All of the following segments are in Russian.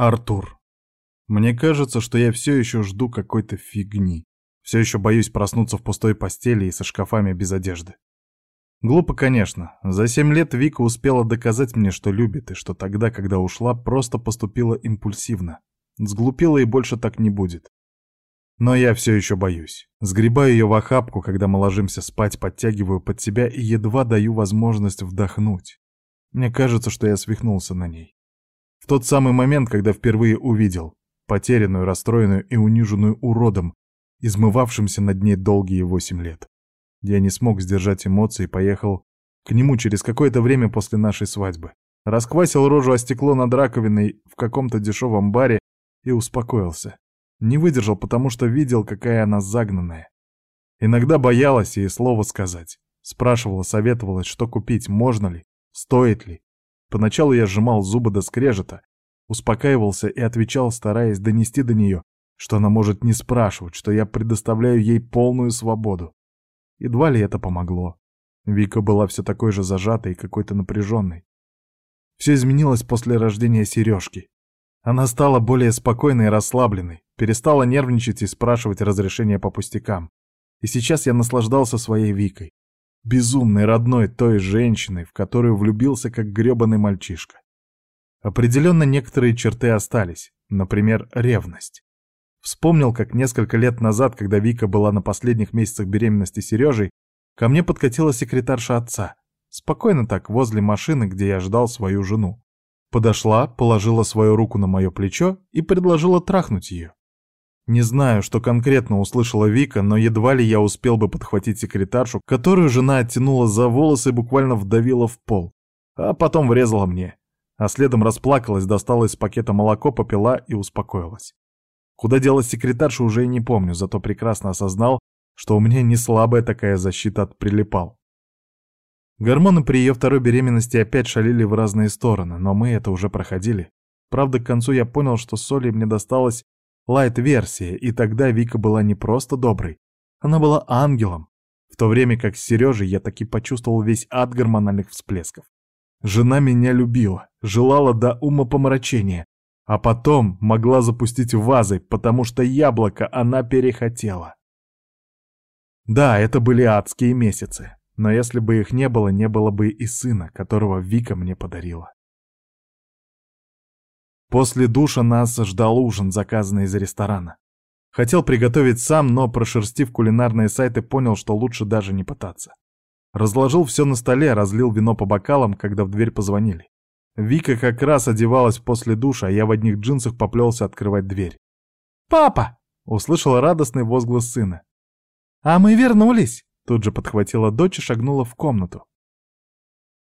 Артур, мне кажется, что я все еще жду какой-то фигни. Все еще боюсь проснуться в пустой постели и со шкафами без одежды. Глупо, конечно. За семь лет Вика успела доказать мне, что любит, и что тогда, когда ушла, просто поступила импульсивно. Сглупила и больше так не будет. Но я все еще боюсь. Сгребаю ее в охапку, когда мы ложимся спать, подтягиваю под себя и едва даю возможность вдохнуть. Мне кажется, что я свихнулся на ней. Тот самый момент, когда впервые увидел, потерянную, расстроенную и униженную уродом, измывавшимся над ней долгие восемь лет. Я не смог сдержать эмоции и поехал к нему через какое-то время после нашей свадьбы. Расквасил рожу о стекло над раковиной в каком-то дешевом баре и успокоился. Не выдержал, потому что видел, какая она загнанная. Иногда боялась ей слово сказать. Спрашивала, советовалась, что купить, можно ли, стоит ли. Поначалу я сжимал зубы до скрежета, успокаивался и отвечал, стараясь донести до нее, что она может не спрашивать, что я предоставляю ей полную свободу. Едва ли это помогло. Вика была все такой же зажатой и какой-то напряженной. Все изменилось после рождения Сережки. Она стала более спокойной и расслабленной, перестала нервничать и спрашивать разрешения по пустякам. И сейчас я наслаждался своей Викой безумной родной той женщины, в которую влюбился как грёбаный мальчишка. Определенно некоторые черты остались, например, ревность. Вспомнил, как несколько лет назад, когда Вика была на последних месяцах беременности Сережей, ко мне подкатила секретарша отца, спокойно так, возле машины, где я ждал свою жену. Подошла, положила свою руку на мое плечо и предложила трахнуть ее. Не знаю, что конкретно услышала Вика, но едва ли я успел бы подхватить секретаршу, которую жена оттянула за волосы и буквально вдавила в пол, а потом врезала мне. А следом расплакалась, достала из пакета молоко, попила и успокоилась. Куда делась секретарша, уже и не помню, зато прекрасно осознал, что у меня не слабая такая защита от прилипал. Гормоны при ее второй беременности опять шалили в разные стороны, но мы это уже проходили. Правда, к концу я понял, что соли мне досталось лайт-версия, и тогда Вика была не просто доброй, она была ангелом. В то время как с Сережей я таки почувствовал весь ад гормональных всплесков. Жена меня любила, желала до ума помрачения, а потом могла запустить вазой, потому что яблоко она перехотела. Да, это были адские месяцы, но если бы их не было, не было бы и сына, которого Вика мне подарила. После душа нас ждал ужин, заказанный из ресторана. Хотел приготовить сам, но, прошерстив кулинарные сайты, понял, что лучше даже не пытаться. Разложил все на столе, разлил вино по бокалам, когда в дверь позвонили. Вика как раз одевалась после душа, а я в одних джинсах поплелся открывать дверь. «Папа!» — услышал радостный возглас сына. «А мы вернулись!» — тут же подхватила дочь и шагнула в комнату.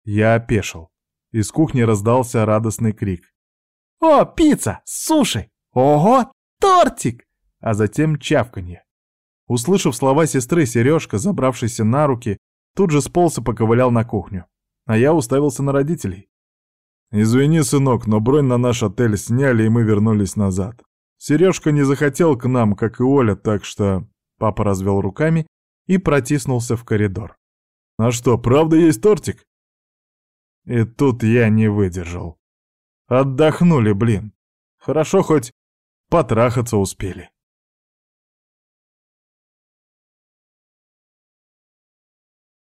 Я опешил. Из кухни раздался радостный крик. О, пицца, суши! Ого, тортик!» А затем чавканье. Услышав слова сестры, Сережка, забравшийся на руки, тут же сполз и поковылял на кухню. А я уставился на родителей. «Извини, сынок, но бронь на наш отель сняли, и мы вернулись назад. Сережка не захотел к нам, как и Оля, так что...» Папа развел руками и протиснулся в коридор. «А что, правда есть тортик?» И тут я не выдержал. Отдохнули, блин. Хорошо хоть потрахаться успели.